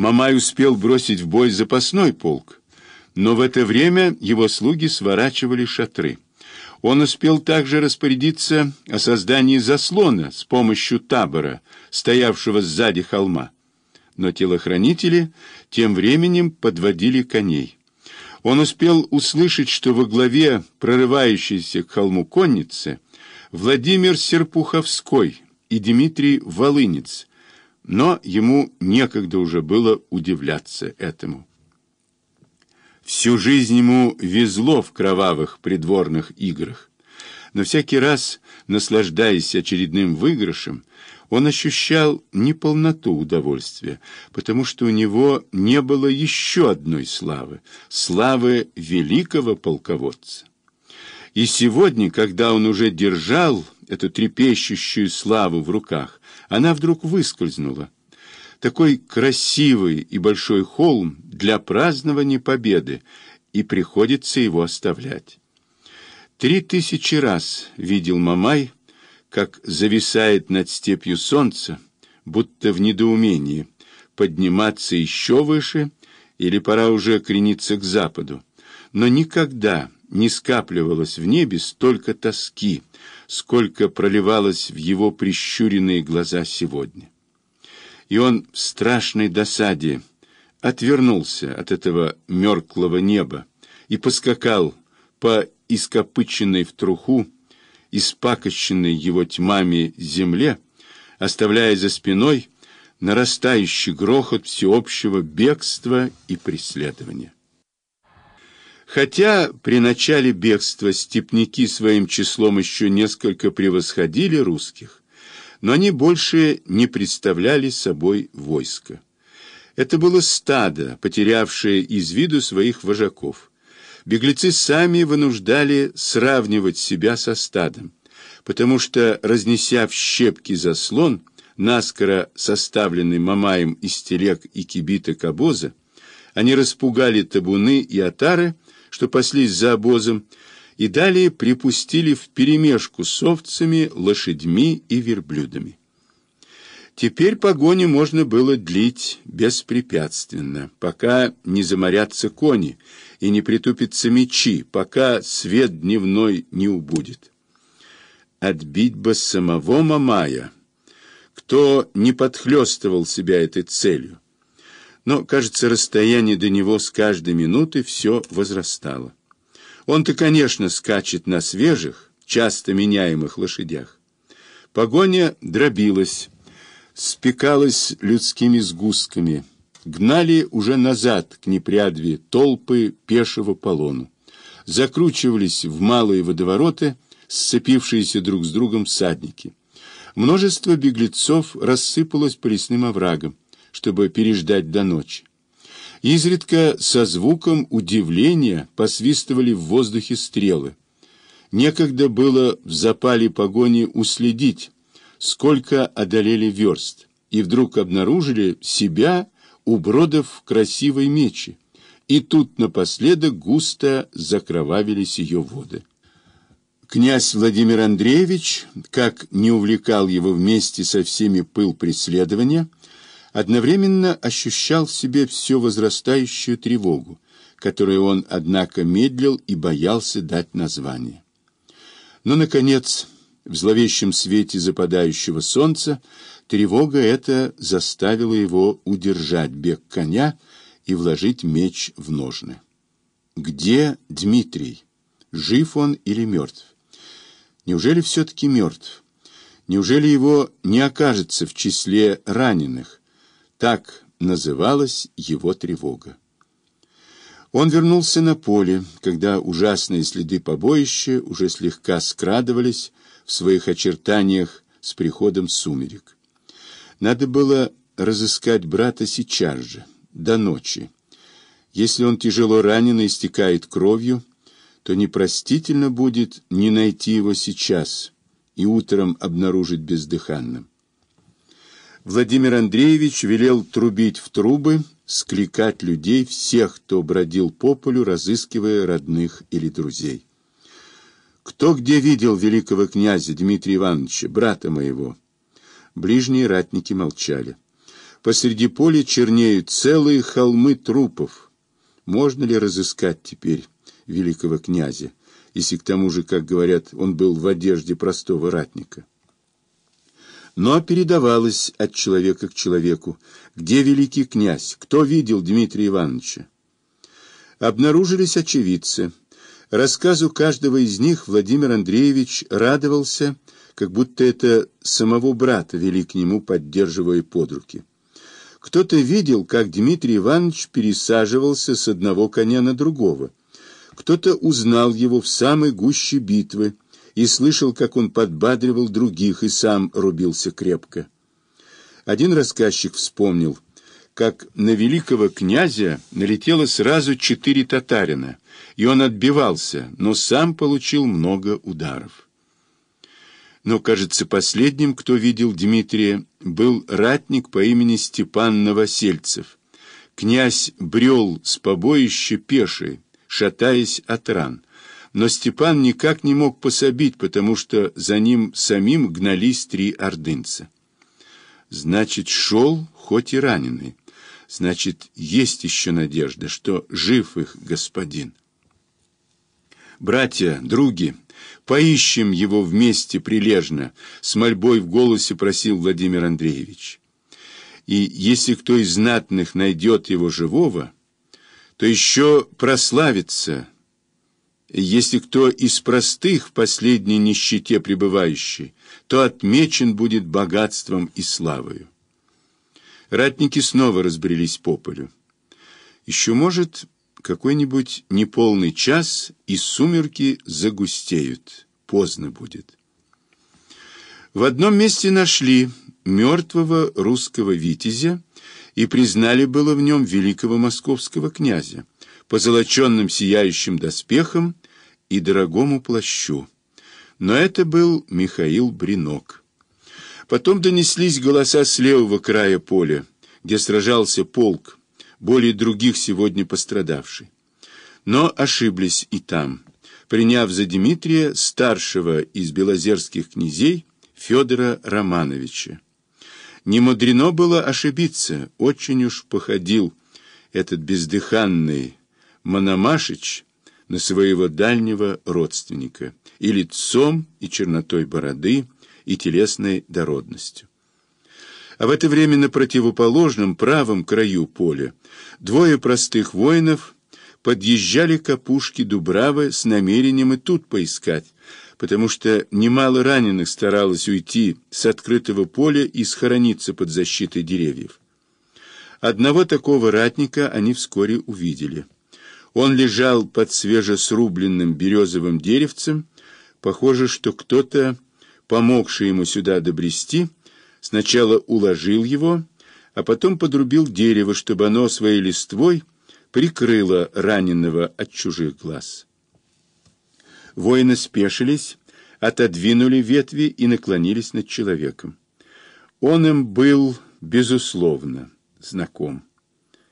Мамай успел бросить в бой запасной полк, но в это время его слуги сворачивали шатры. Он успел также распорядиться о создании заслона с помощью табора, стоявшего сзади холма. Но телохранители тем временем подводили коней. Он успел услышать, что во главе прорывающейся к холму конницы Владимир Серпуховской и Дмитрий Волынец, но ему некогда уже было удивляться этому. Всю жизнь ему везло в кровавых придворных играх, но всякий раз, наслаждаясь очередным выигрышем, он ощущал неполноту удовольствия, потому что у него не было еще одной славы — славы великого полководца. И сегодня, когда он уже держал эту трепещущую славу в руках, она вдруг выскользнула. Такой красивый и большой холм для празднования победы, и приходится его оставлять. Три тысячи раз видел Мамай, как зависает над степью солнце, будто в недоумении, подниматься еще выше или пора уже крениться к западу. Но никогда не скапливалось в небе столько тоски, сколько проливалось в его прищуренные глаза сегодня. И он в страшной досаде отвернулся от этого мерклого неба и поскакал по ископыченной в труху, испакощенной его тьмами земле, оставляя за спиной нарастающий грохот всеобщего бегства и преследования. Хотя при начале бегства степняки своим числом еще несколько превосходили русских, но они больше не представляли собой войска. Это было стадо, потерявшее из виду своих вожаков. Беглецы сами вынуждали сравнивать себя со стадом, потому что, разнеся в щепки заслон, наскоро составленный Мамаем из телег и кибиток обоза, они распугали табуны и отары, что паслись за обозом, и далее припустили вперемешку с овцами, лошадьми и верблюдами. Теперь погоню можно было длить беспрепятственно, пока не заморятся кони и не притупятся мечи, пока свет дневной не убудет. Отбить бы самого Мамая, кто не подхлестывал себя этой целью. Но, кажется, расстояние до него с каждой минуты все возрастало. Он-то, конечно, скачет на свежих, часто меняемых лошадях. Погоня дробилась, спекалась людскими сгустками, гнали уже назад к непрядве толпы пешего полону, закручивались в малые водовороты, сцепившиеся друг с другом всадники. Множество беглецов рассыпалось по лесным оврагам, чтобы переждать до ночи. Изредка со звуком удивления посвистывали в воздухе стрелы. Некогда было в запале погони уследить, сколько одолели верст, и вдруг обнаружили себя у бродов красивой мечи, и тут напоследок густо закровавились ее воды. Князь Владимир Андреевич, как не увлекал его вместе со всеми пыл преследования, одновременно ощущал в себе все возрастающую тревогу, которой он, однако, медлил и боялся дать название. Но, наконец, в зловещем свете западающего солнца тревога эта заставила его удержать бег коня и вложить меч в ножны. Где Дмитрий? Жив он или мертв? Неужели все-таки мертв? Неужели его не окажется в числе раненых? Так называлась его тревога. Он вернулся на поле, когда ужасные следы побоища уже слегка скрадывались, в своих очертаниях с приходом сумерек. Надо было разыскать брата сейчас же, до ночи. Если он тяжело ранен и истекает кровью, то непростительно будет не найти его сейчас и утром обнаружить бездыханным. Владимир Андреевич велел трубить в трубы, скликать людей, всех, кто бродил по полю, разыскивая родных или друзей. Кто где видел великого князя Дмитрия Ивановича, брата моего? Ближние ратники молчали. Посреди поля чернеют целые холмы трупов. Можно ли разыскать теперь великого князя, если к тому же, как говорят, он был в одежде простого ратника? Но передавалось от человека к человеку, где великий князь, кто видел Дмитрия Ивановича. Обнаружились очевидцы. Рассказу каждого из них Владимир Андреевич радовался, как будто это самого брата вели к нему, поддерживая под руки. Кто-то видел, как Дмитрий Иванович пересаживался с одного коня на другого. Кто-то узнал его в самой гуще битвы и слышал, как он подбадривал других и сам рубился крепко. Один рассказчик вспомнил, как на великого князя налетело сразу четыре татарина, и он отбивался, но сам получил много ударов. Но, кажется, последним, кто видел Дмитрия, был ратник по имени Степан Новосельцев. Князь брел с побоища пеший, шатаясь от ран. Но Степан никак не мог пособить, потому что за ним самим гнались три ордынца. Значит, шел, хоть и раненый. Значит, есть еще надежда, что жив их господин. Братья, други, Поищем его вместе прилежно, с мольбой в голосе просил Владимир Андреевич. И если кто из знатных найдет его живого, то еще прославится. Если кто из простых в последней нищете пребывающий, то отмечен будет богатством и славою. Ратники снова разбрелись по полю. Еще, может, какой-нибудь неполный час, и сумерки загустеют. Поздно будет. В одном месте нашли мертвого русского витязя и признали было в нем великого московского князя, по золоченным сияющим доспехам и дорогому плащу. Но это был Михаил Бринок. Потом донеслись голоса с левого края поля, где сражался полк, более других сегодня пострадавший. Но ошиблись и там, приняв за Дмитрия старшего из белозерских князей Федора Романовича. Не мудрено было ошибиться, очень уж походил этот бездыханный Мономашич на своего дальнего родственника и лицом, и чернотой бороды, и телесной дородностью. А в это время на противоположном правом краю поля двое простых воинов подъезжали к опушке Дубравы с намерением и тут поискать, потому что немало раненых старалось уйти с открытого поля и схорониться под защитой деревьев. Одного такого ратника они вскоре увидели. Он лежал под свежесрубленным березовым деревцем. Похоже, что кто-то, помогший ему сюда добрести, Сначала уложил его, а потом подрубил дерево, чтобы оно своей листвой прикрыло раненого от чужих глаз. Воины спешились, отодвинули ветви и наклонились над человеком. Он им был, безусловно, знаком.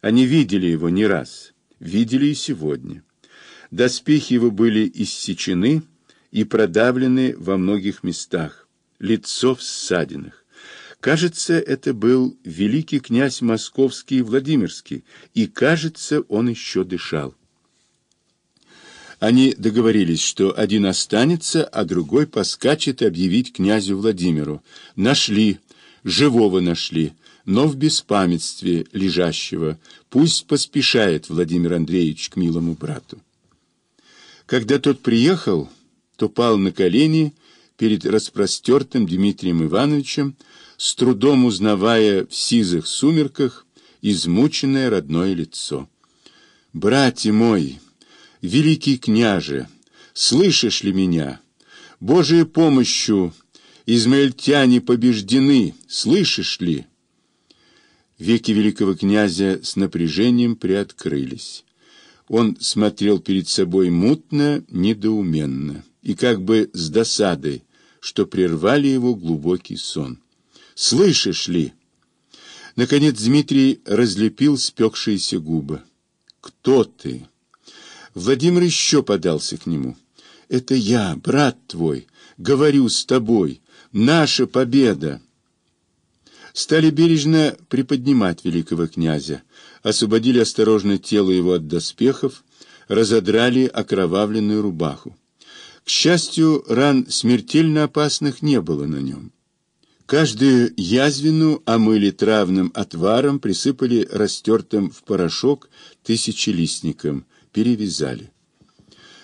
Они видели его не раз, видели и сегодня. Доспехи его были иссечены и продавлены во многих местах, лицо в ссадинах. Кажется, это был великий князь московский и Владимирский, и, кажется, он еще дышал. Они договорились, что один останется, а другой поскачет объявить князю Владимиру. Нашли, живого нашли, но в беспамятстве лежащего. Пусть поспешает Владимир Андреевич к милому брату. Когда тот приехал, то пал на колени перед распростертым Дмитрием Ивановичем, с трудом узнавая в сизых сумерках измученное родное лицо. «Братья мой, великий княже, слышишь ли меня? Божией помощью измаильтяне побеждены, слышишь ли?» Веки великого князя с напряжением приоткрылись. Он смотрел перед собой мутно, недоуменно и как бы с досадой, что прервали его глубокий сон. Слышишь ли? Наконец Дмитрий разлепил спекшиеся губы. Кто ты? Владимир еще подался к нему. Это я, брат твой, говорю с тобой. Наша победа. Стали бережно приподнимать великого князя, освободили осторожно тело его от доспехов, разодрали окровавленную рубаху. К счастью, ран смертельно опасных не было на нем. Каждую язвину омыли травным отваром, присыпали растертым в порошок тысячелистником, перевязали.